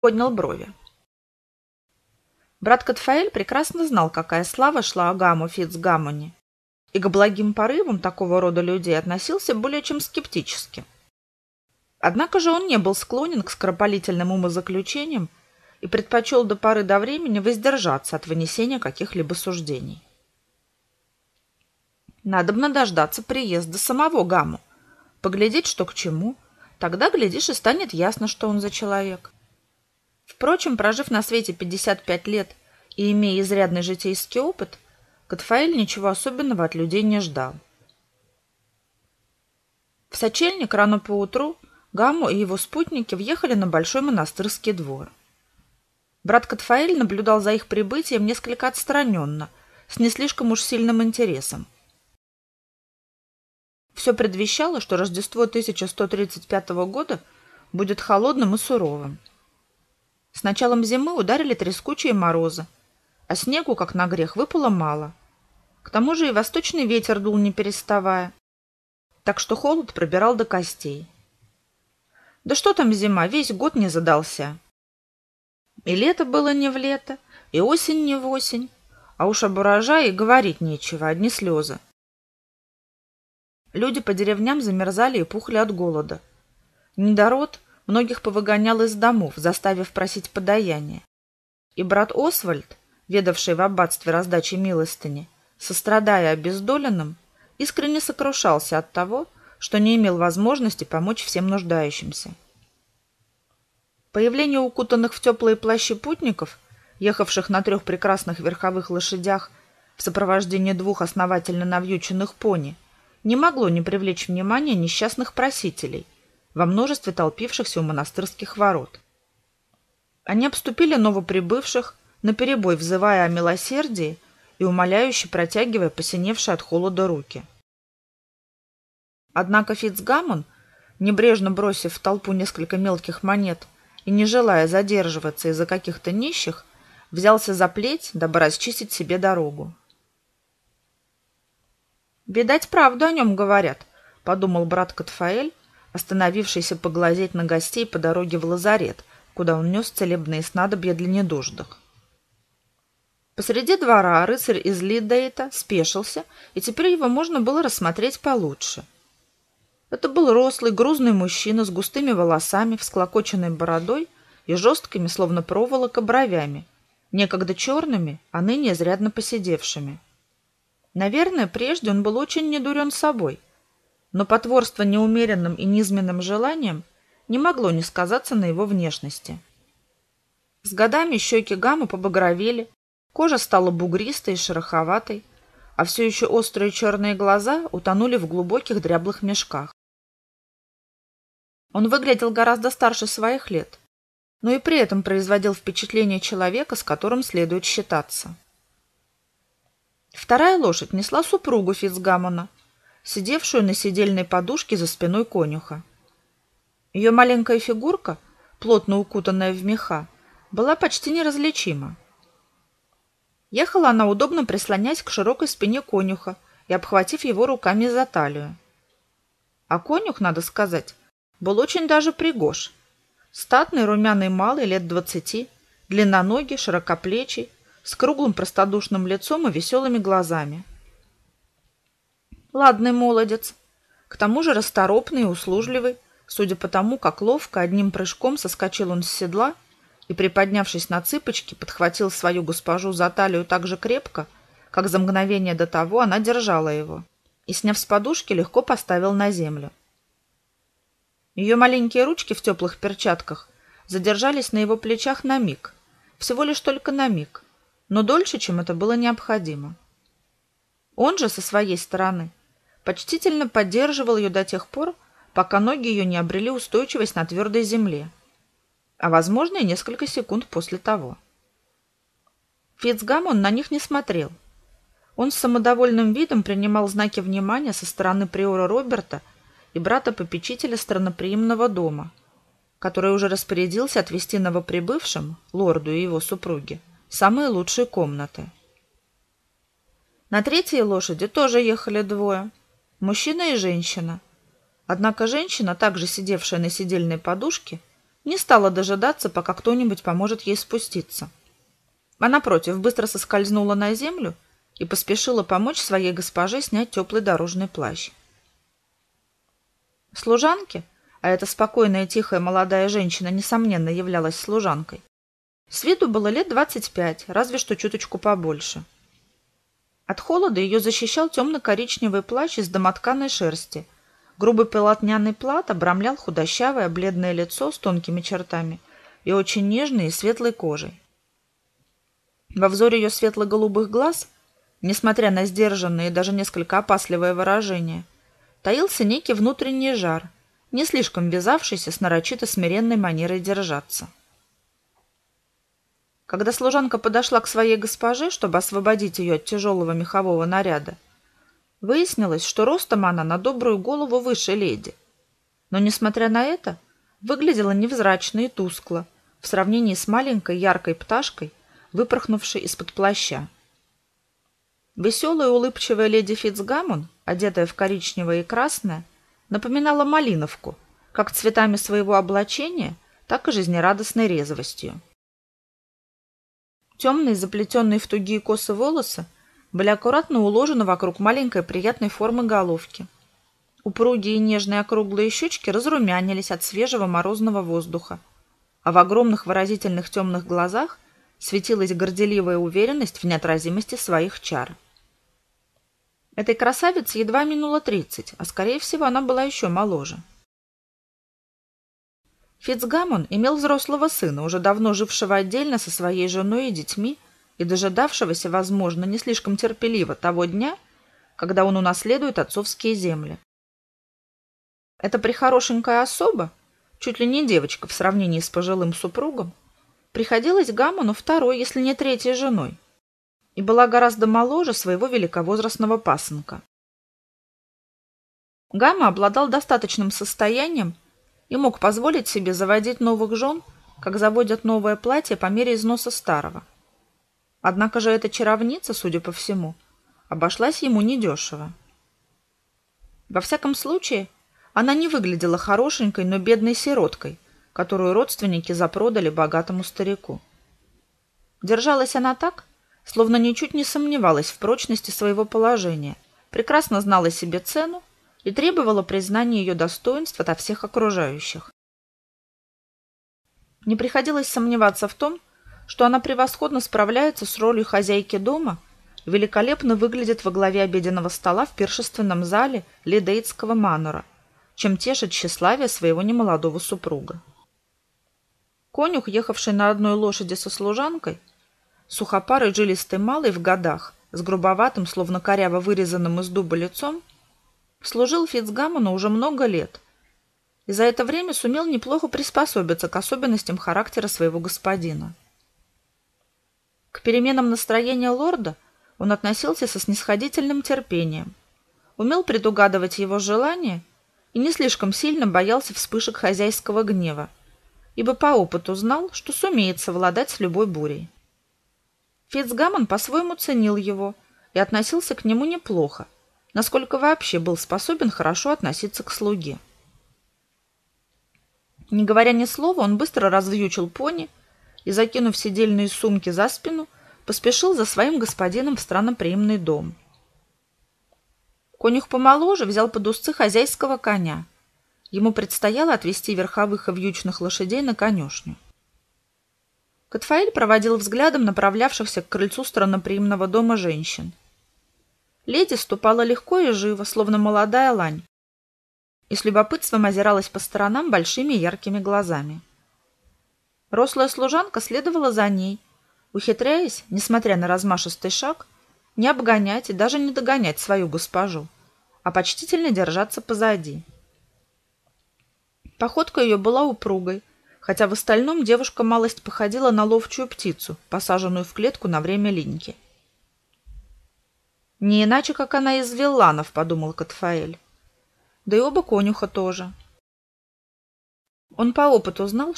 поднял брови. Брат Катфаэль прекрасно знал, какая слава шла Агаму Фицгамоне, и к благим порывам такого рода людей относился более чем скептически. Однако же он не был склонен к скоропалительным умозаключениям и предпочел до поры до времени воздержаться от вынесения каких-либо суждений. Надобно дождаться приезда самого Гаму, поглядеть, что к чему. Тогда, глядишь, и станет ясно, что он за человек. Впрочем, прожив на свете 55 лет и имея изрядный житейский опыт, Катфаэль ничего особенного от людей не ждал. В сочельник рано поутру Гаму и его спутники въехали на большой монастырский двор. Брат Катфаэль наблюдал за их прибытием несколько отстраненно, с не слишком уж сильным интересом. Все предвещало, что Рождество 1135 года будет холодным и суровым. С началом зимы ударили трескучие морозы, а снегу, как на грех, выпало мало. К тому же и восточный ветер дул не переставая, так что холод пробирал до костей. Да что там зима, весь год не задался. И лето было не в лето, и осень не в осень, а уж об урожае говорить нечего, одни слезы. Люди по деревням замерзали и пухли от голода. Недород многих повыгонял из домов, заставив просить подаяние. И брат Освальд, ведавший в аббатстве раздачи милостыни, сострадая обездоленным, искренне сокрушался от того, что не имел возможности помочь всем нуждающимся. Появление укутанных в теплые плащи путников, ехавших на трех прекрасных верховых лошадях в сопровождении двух основательно навьюченных пони, не могло не привлечь внимания несчастных просителей во множестве толпившихся у монастырских ворот. Они обступили новоприбывших, наперебой взывая о милосердии и умоляюще протягивая посиневшие от холода руки. Однако Фицгамон, небрежно бросив в толпу несколько мелких монет и не желая задерживаться из-за каких-то нищих, взялся за плеть, дабы расчистить себе дорогу. «Видать, правду о нем говорят», — подумал брат Катфаэль, остановившийся поглазеть на гостей по дороге в лазарет, куда он нес целебные снадобья для недуждых. Посреди двора рыцарь из Лидейта спешился, и теперь его можно было рассмотреть получше — это был рослый, грузный мужчина с густыми волосами, всклокоченной бородой и жесткими, словно проволока, бровями, некогда черными, а ныне изрядно поседевшими. Наверное, прежде он был очень недурен собой, но потворство неумеренным и низменным желанием не могло не сказаться на его внешности. С годами щеки Гамма побагровели, кожа стала бугристой и шероховатой, а все еще острые черные глаза утонули в глубоких дряблых мешках. Он выглядел гораздо старше своих лет, но и при этом производил впечатление человека, с которым следует считаться. Вторая лошадь несла супругу Фицгамона, сидевшую на сидельной подушке за спиной конюха. Ее маленькая фигурка, плотно укутанная в меха, была почти неразличима. Ехала она удобно прислонясь к широкой спине конюха и обхватив его руками за талию. А конюх, надо сказать, был очень даже пригож. Статный румяный малый лет двадцати, длинноногий, широкоплечий, с круглым простодушным лицом и веселыми глазами. Ладный молодец, к тому же расторопный и услужливый, судя по тому, как ловко одним прыжком соскочил он с седла и, приподнявшись на цыпочки, подхватил свою госпожу за талию так же крепко, как за мгновение до того она держала его, и, сняв с подушки, легко поставил на землю. Ее маленькие ручки в теплых перчатках задержались на его плечах на миг, всего лишь только на миг, но дольше, чем это было необходимо. Он же, со своей стороны, почтительно поддерживал ее до тех пор, пока ноги ее не обрели устойчивость на твердой земле, а, возможно, и несколько секунд после того. Фицгамон на них не смотрел. Он с самодовольным видом принимал знаки внимания со стороны приора Роберта и брата-попечителя странноприимного дома, который уже распорядился отвести новоприбывшим, лорду и его супруге, самые лучшие комнаты. На третьей лошади тоже ехали двое – мужчина и женщина. Однако женщина, также сидевшая на сидельной подушке, не стала дожидаться, пока кто-нибудь поможет ей спуститься. А напротив, быстро соскользнула на землю и поспешила помочь своей госпоже снять теплый дорожный плащ. Служанки, а эта спокойная тихая молодая женщина, несомненно, являлась служанкой, с виду было лет двадцать пять, разве что чуточку побольше. От холода ее защищал темно-коричневый плащ из домотканой шерсти – Грубый полотняный плат обрамлял худощавое бледное лицо с тонкими чертами и очень нежной и светлой кожей. Во взоре ее светло-голубых глаз, несмотря на сдержанное и даже несколько опасливое выражение, таился некий внутренний жар, не слишком вязавшийся с нарочито смиренной манерой держаться. Когда служанка подошла к своей госпоже, чтобы освободить ее от тяжелого мехового наряда, Выяснилось, что ростом она на добрую голову выше леди. Но, несмотря на это, выглядела невзрачно и тускло в сравнении с маленькой яркой пташкой, выпорхнувшей из-под плаща. Веселая улыбчивая леди Фитцгаммон, одетая в коричневое и красное, напоминала малиновку, как цветами своего облачения, так и жизнерадостной резвостью. Темные, заплетенные в тугие косы волосы были аккуратно уложены вокруг маленькой приятной формы головки. Упругие и нежные округлые щечки разрумянились от свежего морозного воздуха, а в огромных выразительных темных глазах светилась горделивая уверенность в неотразимости своих чар. Этой красавице едва минуло тридцать, а скорее всего она была еще моложе. Фицгамон имел взрослого сына, уже давно жившего отдельно со своей женой и детьми, и дожидавшегося, возможно, не слишком терпеливо того дня, когда он унаследует отцовские земли. Эта прихорошенькая особа, чуть ли не девочка в сравнении с пожилым супругом, приходилась Гамону второй, если не третьей женой, и была гораздо моложе своего великовозрастного пасынка. Гамма обладал достаточным состоянием и мог позволить себе заводить новых жен, как заводят новое платье по мере износа старого. Однако же эта чаровница, судя по всему, обошлась ему недешево. Во всяком случае, она не выглядела хорошенькой, но бедной сироткой, которую родственники запродали богатому старику. Держалась она так, словно ничуть не сомневалась в прочности своего положения, прекрасно знала себе цену и требовала признания ее достоинств ото всех окружающих. Не приходилось сомневаться в том, что она превосходно справляется с ролью хозяйки дома и великолепно выглядит во главе обеденного стола в пиршественном зале Лидейтского манора, чем тешит тщеславие своего немолодого супруга. Конюх, ехавший на одной лошади со служанкой, сухопарый жилистый малый в годах, с грубоватым, словно коряво вырезанным из дуба лицом, служил Фицгаммону уже много лет и за это время сумел неплохо приспособиться к особенностям характера своего господина. К переменам настроения лорда он относился со снисходительным терпением, умел предугадывать его желания и не слишком сильно боялся вспышек хозяйского гнева, ибо по опыту знал, что сумеет совладать с любой бурей. Фицгаммон по-своему ценил его и относился к нему неплохо, насколько вообще был способен хорошо относиться к слуге. Не говоря ни слова, он быстро развьючил пони и, закинув сидельные сумки за спину, поспешил за своим господином в странноприимный дом. Конюх помоложе взял под узцы хозяйского коня. Ему предстояло отвезти верховых и вьючных лошадей на конюшню. Катфаэль проводил взглядом направлявшихся к крыльцу странноприимного дома женщин. Леди ступала легко и живо, словно молодая лань, и с любопытством озиралась по сторонам большими яркими глазами. Рослая служанка следовала за ней, ухитряясь, несмотря на размашистый шаг, не обгонять и даже не догонять свою госпожу, а почтительно держаться позади. Походка ее была упругой, хотя в остальном девушка малость походила на ловчую птицу, посаженную в клетку на время линьки. «Не иначе, как она из вилланов», — подумал Катфаэль. «Да и оба конюха тоже». Он по опыту знал,